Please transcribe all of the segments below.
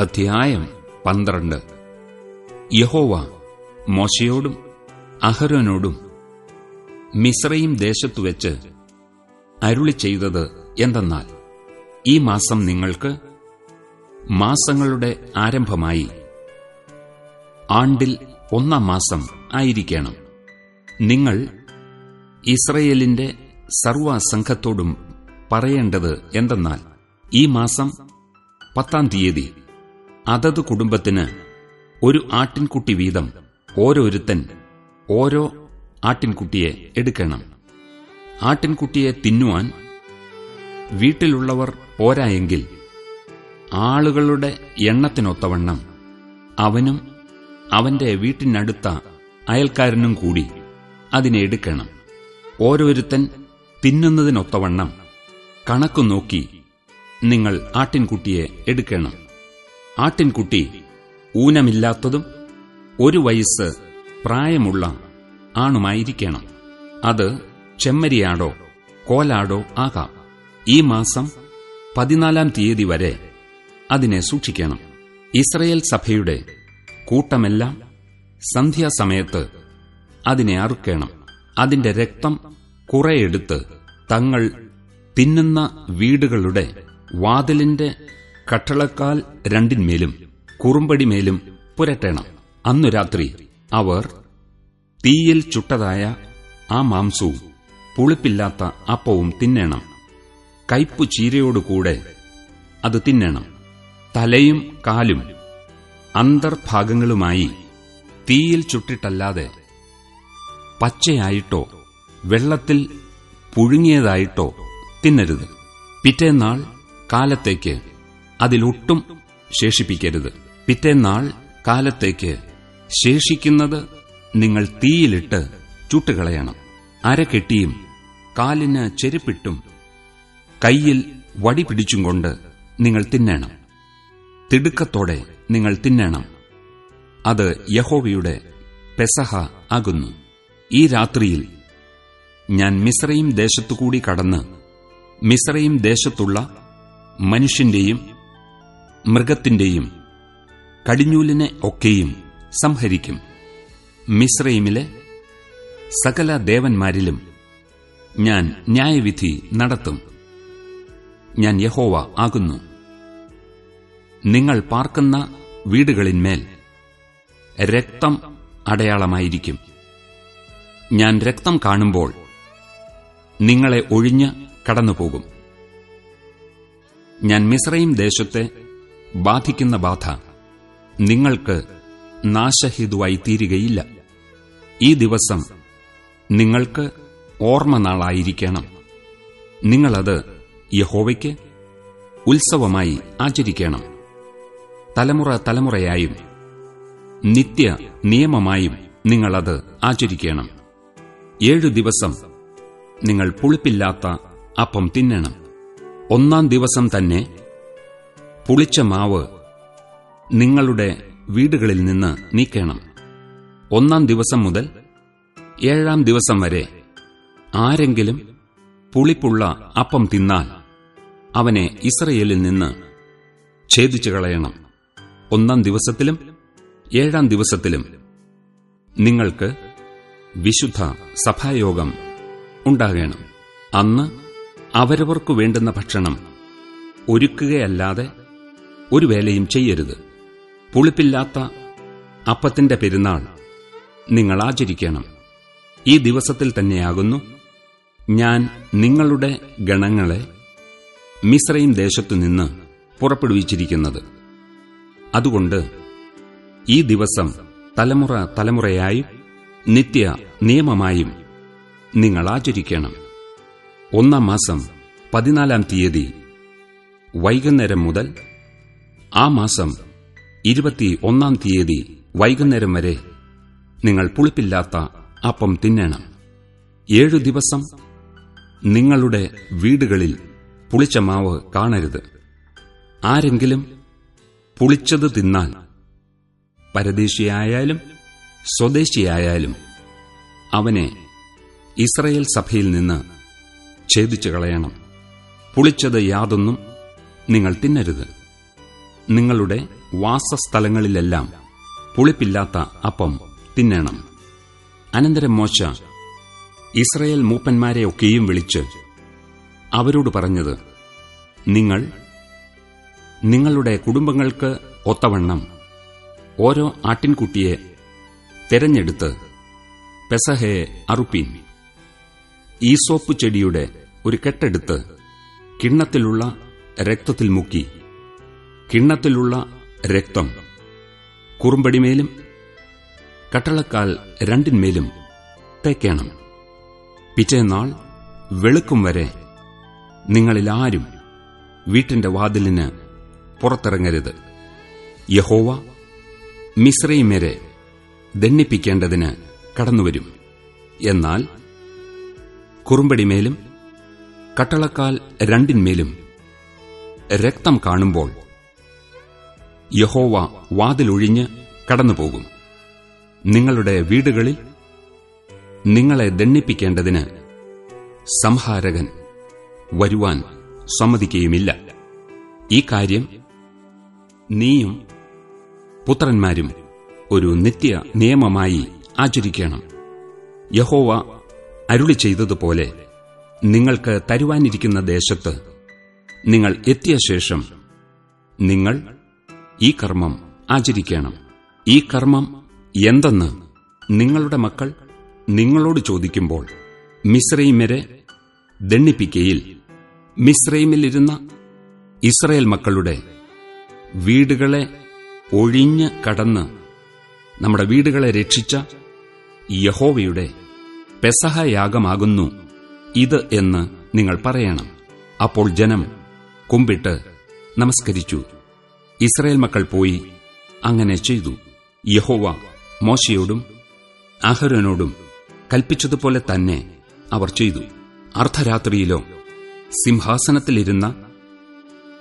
അധ്യായം പന്ത്രണ്ട്. യഹോവ മോശയോടും അഹരോനോടും മിശ്രയും ദേശത്തു വെച്ച് അരുളി ചെയ്തത് എന്തെന്നാൽ ഈ മാസം നിങ്ങൾക്ക് മാസങ്ങളുടെ ആരംഭമായി ആണ്ടിൽ ഒന്നാം മാസം ആയിരിക്കണം. നിങ്ങൾ ഇസ്രയേലിന്റെ സർവസംഘത്തോടും പറയേണ്ടത് എന്തെന്നാൽ ഈ മാസം പത്താം തീയതി അതത് കുടുംബത്തിന് ഒരു ആട്ടിൻകുട്ടി വീതം ഓരോരുത്തൻ ഓരോ ആട്ടിൻകുട്ടിയെ എടുക്കണം. ആട്ടിൻകുട്ടിയെ തിന്നുവാൻ വീട്ടിലുള്ളവർ പോരായെങ്കിൽ ആളുകളുടെ എണ്ണത്തിനൊത്തവണ്ണം അവനും അവന്റെ വീട്ടിനടുത്ത അയൽക്കാരനും കൂടി അതിനെ എടുക്കണം. ഓരോരുത്തൻ തിന്നുന്നതിനൊത്തവണ്ണം കണക്കു നോക്കി നിങ്ങൾ ആട്ടിൻകുട്ടിയെ എടുക്കണം. ആട്ടിൻകുട്ടി ഊനമില്ലാത്തതും ഒരു വയസ്സ് പ്രായമുള്ള ആണുമായിരിക്കണം. അത് ചെമ്മരിയാടോ കോലാടോ ആകാം. ഈ മാസം പതിനാലാം തീയതി വരെ അതിനെ സൂക്ഷിക്കണം. ഇസ്രയേൽ സഭയുടെ കൂട്ടമെല്ലാം സന്ധ്യാസമയത്ത് അതിനെ അറുക്കണം. അതിന്റെ രക്തം കുറെയെടുത്ത് തങ്ങൾ തിന്നുന്ന വീടുകളുടെ വാതിലിന്റെ കട്ടളക്കാൽ രണ്ടിന്മേലും കുറുമ്പടിമേലും പുരട്ടണം. അന്നു രാത്രി അവർ തീയിൽ ചുട്ടതായ ആ മാംസവും പുളിപ്പില്ലാത്ത അപ്പവും തിന്നണം. കയ്പു ചീരയോടുകൂടെ അത് തിന്നണം. തലയും കാലും അന്തർഭാഗങ്ങളുമായി തീയിൽ ചുട്ടിട്ടല്ലാതെ പച്ചയായിട്ടോ വെള്ളത്തിൽ പുഴുങ്ങിയതായിട്ടോ തിന്നരുത്. പിറ്റേന്നാൾ കാലത്തേക്ക് അതിലൊട്ടും ശേഷിപ്പിക്കരുത്. പിറ്റേന്നാൾ കാലത്തേക്ക് ശേഷിക്കുന്നത് നിങ്ങൾ തീയിലിട്ട് ചുട്ടുകളയണം. അരകെട്ടിയും കാലിന് ചെരുപ്പിട്ടും കയ്യിൽ വടി പിടിച്ചും കൊണ്ട് നിങ്ങൾ തിന്നണം. തിടുക്കത്തോടെ നിങ്ങൾ തിന്നണം. അത് യഹോവയുടെ പെസഹ ആകുന്നു. ഈ രാത്രിയിൽ ഞാൻ മിശ്രയും ദേശത്തുകൂടി കടന്ന് മിശ്രയും ദേശത്തുള്ള മനുഷ്യന്റെയും മൃഗത്തിന്റെയും കടിഞ്ഞൂലിനെ ഒക്കെയും സംഹരിക്കും. മിശ്രയിമിലെ സകല ദേവന്മാരിലും ഞാൻ ന്യായവിധി നടത്തും. ഞാൻ യഹോവ ആകുന്നു. നിങ്ങൾ പാർക്കുന്ന വീടുകളിന്മേൽ രക്തം അടയാളമായിരിക്കും. ഞാൻ രക്തം കാണുമ്പോൾ നിങ്ങളെ ഒഴിഞ്ഞ് കടന്നുപോകും. ഞാൻ മിശ്രയും ദേശത്തെ ബാധിക്കുന്ന ബാധ നിങ്ങൾക്ക് നാശഹേതുവായി തീരുകയില്ല ഈ ദിവസം നിങ്ങൾക്ക് ഓർമ്മനാളായിരിക്കണം നിങ്ങളത് യഹോവയ്ക്ക് ഉത്സവമായി ആചരിക്കണം. തലമുറ തലമുറയായും നിത്യ നിയമമായും നിങ്ങളത് ആചരിക്കണം. ഏഴു ദിവസം നിങ്ങൾ പുളിപ്പില്ലാത്ത അപ്പം തിന്നണം. ഒന്നാം ദിവസം തന്നെ പുളിച്ച മാവ് നിങ്ങളുടെ വീടുകളിൽ നിന്ന് നീക്കണം. ഒന്നാം ദിവസം മുതൽ ഏഴാം ദിവസം വരെ ആരെങ്കിലും പുളിപ്പുള്ള അപ്പം തിന്നാൽ അവനെ ഇസ്രയേലിൽ നിന്ന് ഛേദിച്ചു കളയണം. ഒന്നാം ദിവസത്തിലും ഏഴാം ദിവസത്തിലും നിങ്ങൾക്ക് വിശുദ്ധ സഭായോഗം ഉണ്ടാകണം. അന്ന് അവരവർക്കു വേണ്ടുന്ന ഭക്ഷണം ഒരുക്കുകയല്ലാതെ ഒരു വേലയും ചെയ്യരുത്. പുളിപ്പില്ലാത്ത അപ്പത്തിന്റെ പെരുന്നാൾ നിങ്ങൾ ആചരിക്കണം. ഈ ദിവസത്തിൽ തന്നെയാകുന്നു. ഞാൻ നിങ്ങളുടെ ഗണങ്ങളെ മിശ്രയും ദേശത്തുനിന്ന് പുറപ്പെടുവിച്ചിരിക്കുന്നത്. അതുകൊണ്ട് ഈ ദിവസം തലമുറ തലമുറയായും നിത്യ നിയമമായും നിങ്ങൾ ആചരിക്കണം. ഒന്നാം മാസം പതിനാലാം തീയതി വൈകുന്നേരം മുതൽ ആ മാസം ഇരുപത്തി ഒന്നാം തീയതി വൈകുന്നേരം വരെ നിങ്ങൾ പുളിപ്പില്ലാത്ത അപ്പം തിന്നണം. ഏഴു ദിവസം നിങ്ങളുടെ വീടുകളിൽ പുളിച്ച മാവ് കാണരുത്. ആരെങ്കിലും പുളിച്ചത് തിന്നാൽ പരദേശിയായാലും സ്വദേശിയായാലും അവനെ ഇസ്രയേൽ സഭയിൽ നിന്ന് ഛേദിച്ചു കളയണം പുളിച്ചത് യാതൊന്നും നിങ്ങൾ തിന്നരുത്. നിങ്ങളുടെ വാസസ്ഥലങ്ങളിലെല്ലാം പുളിപ്പില്ലാത്ത അപ്പം തിന്നണം. അനന്തരം മോശ ഇസ്രയേൽ മൂപ്പന്മാരെ ഒക്കെയും വിളിച്ച് അവരോട് പറഞ്ഞത് നിങ്ങൾ നിങ്ങളുടെ കുടുംബങ്ങൾക്ക് ഒത്തവണ്ണം ഓരോ ആട്ടിൻകുട്ടിയെ തെരഞ്ഞെടുത്ത് പെസഹയെ അറുപ്പീൻ. ഈസോപ്പ് ചെടിയുടെ ഒരു കെട്ടെടുത്ത് കിണ്ണത്തിലുള്ള രക്തത്തിൽ മുക്കി കിണ്ണത്തിലുള്ള രക്തം. കുറുമ്പടിമേലും കട്ടളക്കാൽ രണ്ടിന്മേലും തേക്കണം. പിറ്റേന്നാൾ വെളുക്കും വരെ നിങ്ങളിലാരും വീട്ടിന്റെ വാതിലിന് പുറത്തിറങ്ങരുത്. യഹോവ മിശ്രൈമരെ ദണ്ണിപ്പിക്കേണ്ടതിന് കടന്നുവരും. എന്നാൽ കുറുമ്പടിമേലും കട്ടളക്കാൽ രണ്ടിന്മേലും രക്തം കാണുമ്പോൾ യഹോവ വാതിലൊഴിഞ്ഞ് കടന്നുപോകും. നിങ്ങളുടെ വീടുകളിൽ നിങ്ങളെ ദണ്ണിപ്പിക്കേണ്ടതിന് സംഹാരകൻ വരുവാൻ സമ്മതിക്കുകയുമില്ല ഈ കാര്യം നീയും പുത്രന്മാരും ഒരു നിത്യ നിയമമായി ആചരിക്കണം. യഹോവ അരുളി ചെയ്തതുപോലെ നിങ്ങൾക്ക് തരുവാനിരിക്കുന്ന ദേശത്ത് നിങ്ങൾ എത്തിയ ശേഷം നിങ്ങൾ ഈ കർമ്മം ആചരിക്കണം. ഈ കർമ്മം എന്തെന്ന് നിങ്ങളുടെ മക്കൾ നിങ്ങളോട് ചോദിക്കുമ്പോൾ മിശ്രൈമരെ ദണ്ണിപ്പിക്കയിൽ മിശ്രൈമിലിരുന്ന ഇസ്രയേൽ മക്കളുടെ വീടുകളെ ഒഴിഞ്ഞ് കടന്ന് നമ്മുടെ വീടുകളെ രക്ഷിച്ച യഹോവയുടെ പെസഹയാഗമാകുന്നു ഇത് എന്ന് നിങ്ങൾ പറയണം. അപ്പോൾ ജനം കുമ്പിട്ട് നമസ്കരിച്ചു. ഇസ്രയേൽ മക്കൾ പോയി. അങ്ങനെ ചെയ്തു. യഹോവ മോശയോടും അഹരനോടും കൽപ്പിച്ചതുപോലെ തന്നെ അവർ ചെയ്തു. അർദ്ധരാത്രിയിലോ സിംഹാസനത്തിലിരുന്ന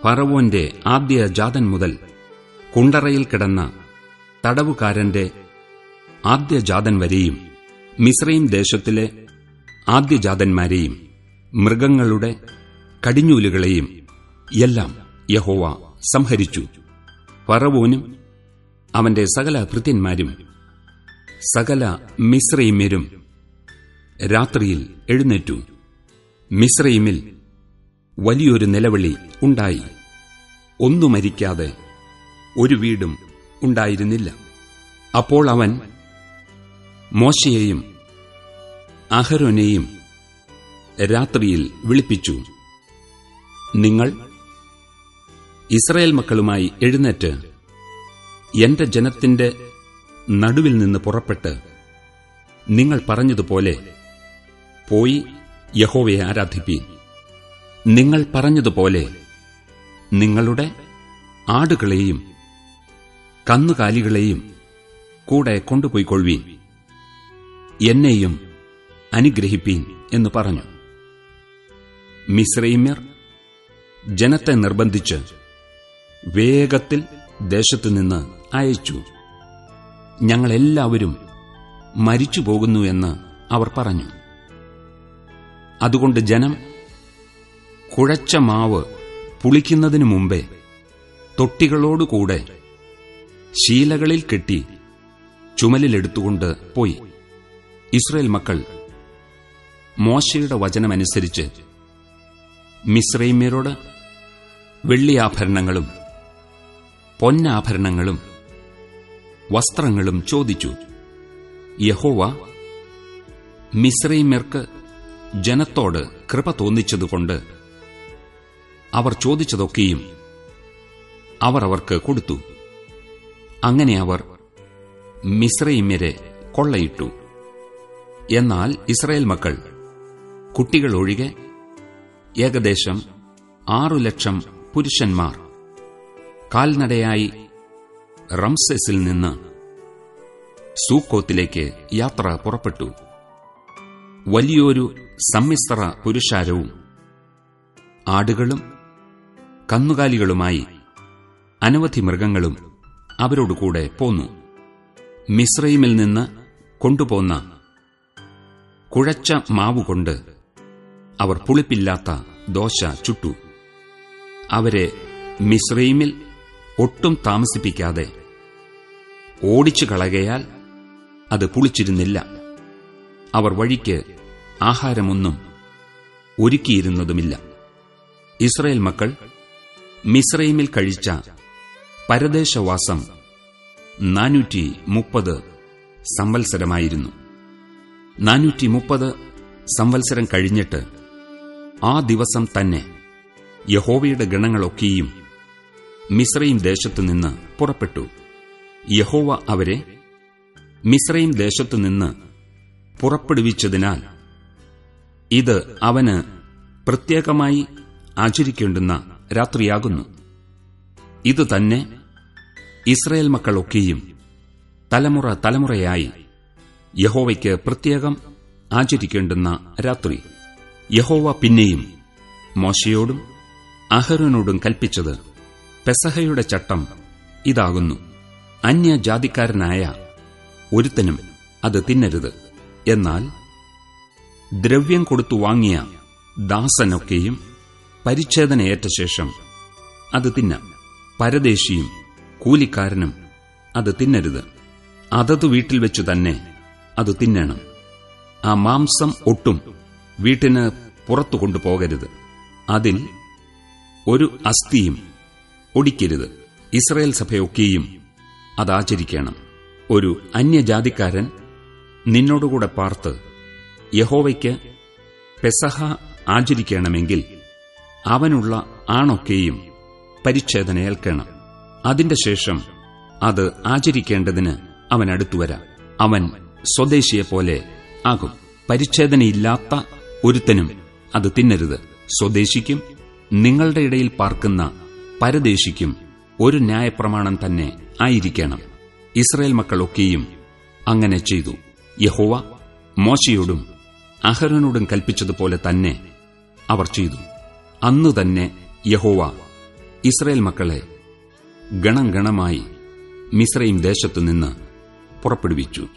ഫറവോന്റെ ആദ്യ ജാതൻ മുതൽ കുണ്ടറയിൽ കിടന്ന തടവുകാരന്റെ ആദ്യ ജാതൻ വരെയും മിശ്രയും ദേശത്തിലെ ആദ്യജാതന്മാരെയും മൃഗങ്ങളുടെ കടിഞ്ഞൂലുകളെയും എല്ലാം യഹോവ സംഹരിച്ചു. ഫറവോനും അവന്റെ സകല ഭൃത്യന്മാരും സകല മിശ്രൈമ്യരും രാത്രിയിൽ എഴുന്നേറ്റു. മിശ്രൈമിൽ വലിയൊരു നിലവിളി ഉണ്ടായി. ഒന്നു മരിക്കാതെ ഒരു വീടും ഉണ്ടായിരുന്നില്ല. അപ്പോൾ അവൻ മോശയെയും അഹരോനെയും രാത്രിയിൽ വിളിപ്പിച്ചു. നിങ്ങൾ ഇസ്രയേൽ മക്കളുമായി എഴുന്നേറ്റ് എന്റെ ജനത്തിന്റെ നടുവിൽ നിന്ന് പുറപ്പെട്ട് നിങ്ങൾ പറഞ്ഞതുപോലെ പോയി യഹോവയെ ആരാധിപ്പീൻ. നിങ്ങൾ പറഞ്ഞതുപോലെ നിങ്ങളുടെ ആടുകളെയും കന്നുകാലികളെയും കൂടെ കൊണ്ടുപോയിക്കൊള്ളുവീൻ. എന്നെയും അനുഗ്രഹിപ്പീൻ എന്ന് പറഞ്ഞു. മിശ്രൈമ്യർ ജനത്തെ നിർബന്ധിച്ച് വേഗത്തിൽ ദേശത്തുനിന്ന് അയച്ചു. ഞങ്ങളെല്ലാവരും മരിച്ചു പോകുന്നു എന്ന് അവർ പറഞ്ഞു. അതുകൊണ്ട് ജനം കുഴച്ച മാവ് പുളിക്കുന്നതിനു മുമ്പേ തൊട്ടികളോടുകൂടെ ശീലകളിൽ കെട്ടി ചുമലിലെടുത്തുകൊണ്ട് പോയി. ഇസ്രയേൽ മക്കൾ മോശയുടെ വചനമനുസരിച്ച് മിശ്രൈമ്യരോട് വെള്ളിയാഭരണങ്ങളും പൊന്നാഭരണങ്ങളും വസ്ത്രങ്ങളും ചോദിച്ചു. യഹോവ മിശ്രൈമ്യർക്ക് ജനത്തോട് കൃപ തോന്നിച്ചതുകൊണ്ട് അവർ ചോദിച്ചതൊക്കെയും അവർ അവർക്ക് കൊടുത്തു. അങ്ങനെ അവർ മിശ്രൈമ്യരെ കൊള്ളയിട്ടു. എന്നാൽ ഇസ്രായേൽ മക്കൾ കുട്ടികൾ ഒഴികെ ഏകദേശം ആറു ലക്ഷം പുരുഷന്മാർ കാൽനടയായി റംസെസിൽ നിന്ന് സൂക്കോത്തിലേക്ക് യാത്ര പുറപ്പെട്ടു. വലിയൊരു സമ്മിശ്ര പുരുഷാരവും ആടുകളും കന്നുകാലികളുമായി അനവധി മൃഗങ്ങളും അവരോടുകൂടെ പോന്നു. മിശ്രയിമിൽ നിന്ന് കൊണ്ടുപോന്ന കുഴച്ച മാവുകൊണ്ട് അവർ പുളിപ്പില്ലാത്ത ദോശ ചുട്ടു. അവരെ മിശ്രൈമിൽ ഒട്ടും താമസിപ്പിക്കാതെ ഓടിച്ചു കളകയാൽ അത് പുളിച്ചിരുന്നില്ല. അവർ വഴിക്ക് ആഹാരമൊന്നും ഒരുക്കിയിരുന്നതുമില്ല. ഇസ്രയേൽ മക്കൾ മിസ്രൈമിൽ കഴിച്ച പരദേശവാസം നാനൂറ്റി മുപ്പത് സംവത്സരമായിരുന്നു. നാനൂറ്റി മുപ്പത് സംവത്സരം കഴിഞ്ഞിട്ട് ആ ദിവസം തന്നെ യഹോവയുടെ ഗണങ്ങളൊക്കെയും മിസ്രൈം ദേശത്തുനിന്ന് പുറപ്പെട്ടു. യഹോവ അവരെ മിസ്രൈം ദേശത്തുനിന്ന് പുറപ്പെടുവിച്ചതിനാൽ ഇത് അവന് പ്രത്യേകമായി ആചരിക്കേണ്ടുന്ന രാത്രിയാകുന്നു. ഇത് തന്നെ ഇസ്രയേൽ മക്കളൊക്കെയും തലമുറ തലമുറയായി യഹോവയ്ക്ക് പ്രത്യേകം ആചരിക്കേണ്ടുന്ന രാത്രി. യഹോവ പിന്നെയും മോശയോടും അഹരോനോടും കൽപ്പിച്ചത് പെസഹയുടെ ചട്ടം ഇതാകുന്നു. അന്യജാതിക്കാരനായ ഒരുത്തനും അത് തിന്നരുത്. എന്നാൽ ദ്രവ്യം കൊടുത്തു വാങ്ങിയ ദാസനൊക്കെയും പരിച്ഛേദനയേറ്റ ശേഷം അത് തിന്നാം. പരദേശിയും കൂലിക്കാരനും അത് തിന്നരുത്. അതത് വീട്ടിൽ വെച്ചു തന്നെ അത് തിന്നണം. ആ മാംസം ഒട്ടും വീട്ടിന് പുറത്തു കൊണ്ടുപോകരുത്. അതിൽ ഒരു അസ്ഥിയും ഒടിക്കരുത്. ഇസ്രയേൽ സഭയൊക്കെയും അതാചരിക്കണം. ഒരു അന്യജാതിക്കാരൻ നിന്നോടുകൂടെ പാർത്ത് യഹോവയ്ക്ക് പെസഹ ആചരിക്കണമെങ്കിൽ അവനുള്ള ആണൊക്കെയും പരിച്ഛേദനയേൽക്കണം. അതിന്റെ ശേഷം അത് ആചരിക്കേണ്ടതിന് അവൻ അടുത്തുവരാം അവൻ സ്വദേശിയെ പോലെ ആകും. പരിച്ഛേദനയില്ലാത്ത ഒരുത്തനും അത് തിന്നരുത്. സ്വദേശിക്കും നിങ്ങളുടെ ഇടയിൽ പാർക്കുന്ന പരദേശിക്കും ഒരു ന്യായപ്രമാണം തന്നെ ആയിരിക്കണം. ഇസ്രയേൽ മക്കളൊക്കെയും അങ്ങനെ ചെയ്തു. യഹോവ മോശയോടും അഹരനോടും കൽപ്പിച്ചതുപോലെ തന്നെ അവർ ചെയ്തു. അന്നു തന്നെ യഹോവ ഇസ്രയേൽ മക്കളെ ഗണം ഗണമായി മിസ്രൈം ദേശത്തുനിന്ന് പുറപ്പെടുവിച്ചു.